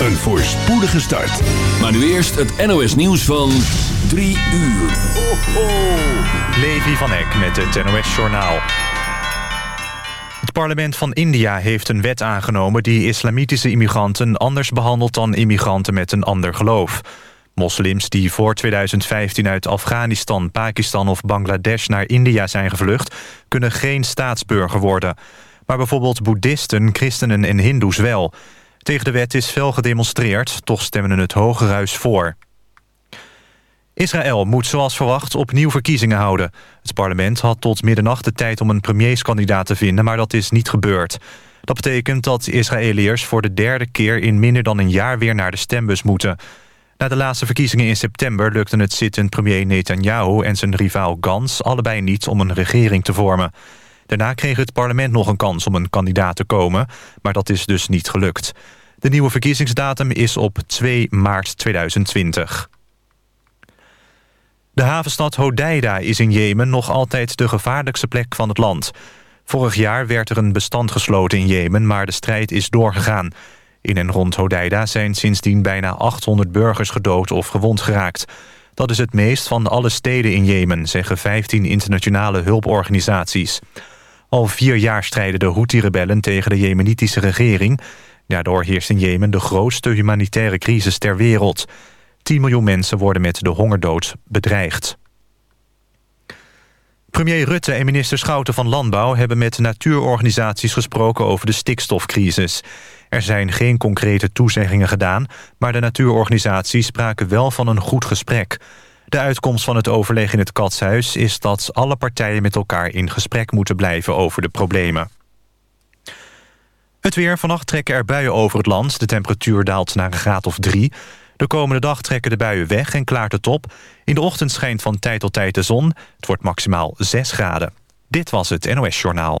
Een voorspoedige start. Maar nu eerst het NOS nieuws van 3 uur. Ho, ho. Levi van Eck met het NOS Journaal. Het parlement van India heeft een wet aangenomen... die islamitische immigranten anders behandelt dan immigranten met een ander geloof. Moslims die voor 2015 uit Afghanistan, Pakistan of Bangladesh naar India zijn gevlucht... kunnen geen staatsburger worden. Maar bijvoorbeeld boeddhisten, christenen en hindoes wel... Tegen de wet is fel gedemonstreerd, toch stemmen het Hogerhuis voor. Israël moet zoals verwacht opnieuw verkiezingen houden. Het parlement had tot middernacht de tijd om een premierskandidaat te vinden... maar dat is niet gebeurd. Dat betekent dat Israëliërs voor de derde keer in minder dan een jaar weer naar de stembus moeten. Na de laatste verkiezingen in september lukte het zittend premier Netanyahu en zijn rivaal Gans allebei niet om een regering te vormen. Daarna kreeg het parlement nog een kans om een kandidaat te komen, maar dat is dus niet gelukt. De nieuwe verkiezingsdatum is op 2 maart 2020. De havenstad Hodeida is in Jemen nog altijd de gevaarlijkste plek van het land. Vorig jaar werd er een bestand gesloten in Jemen, maar de strijd is doorgegaan. In en rond Hodeida zijn sindsdien bijna 800 burgers gedood of gewond geraakt. Dat is het meest van alle steden in Jemen, zeggen 15 internationale hulporganisaties. Al vier jaar strijden de Houthi-rebellen tegen de jemenitische regering. Daardoor heerst in Jemen de grootste humanitaire crisis ter wereld. 10 miljoen mensen worden met de hongerdood bedreigd. Premier Rutte en minister Schouten van Landbouw... hebben met natuurorganisaties gesproken over de stikstofcrisis. Er zijn geen concrete toezeggingen gedaan... maar de natuurorganisaties spraken wel van een goed gesprek. De uitkomst van het overleg in het Katshuis is dat alle partijen met elkaar in gesprek moeten blijven over de problemen. Het weer. Vannacht trekken er buien over het land. De temperatuur daalt naar een graad of drie. De komende dag trekken de buien weg en klaart het op. In de ochtend schijnt van tijd tot tijd de zon. Het wordt maximaal 6 graden. Dit was het NOS Journaal.